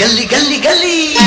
قال لي قال لي قال لي.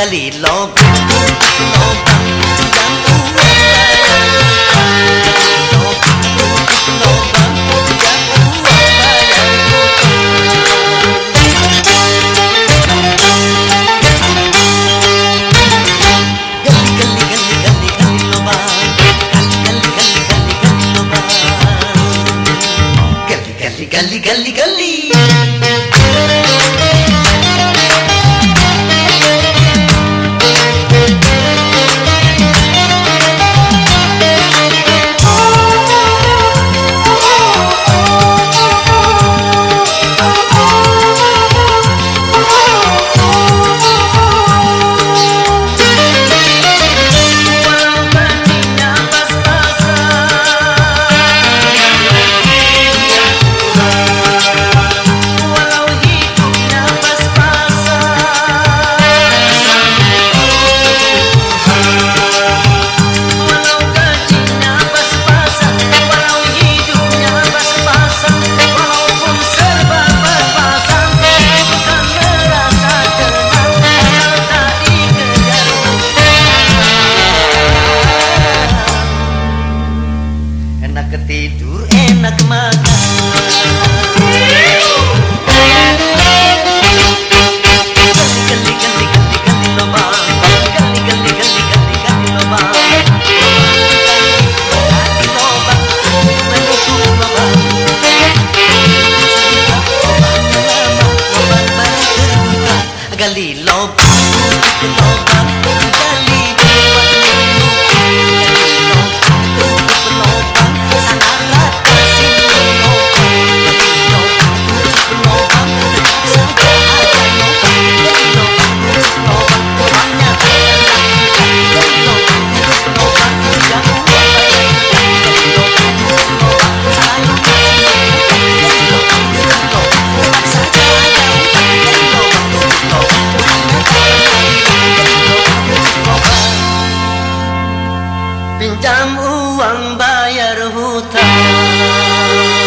గలీలో Gully Gully Gully గలీలో pinjam uang bayar hutang.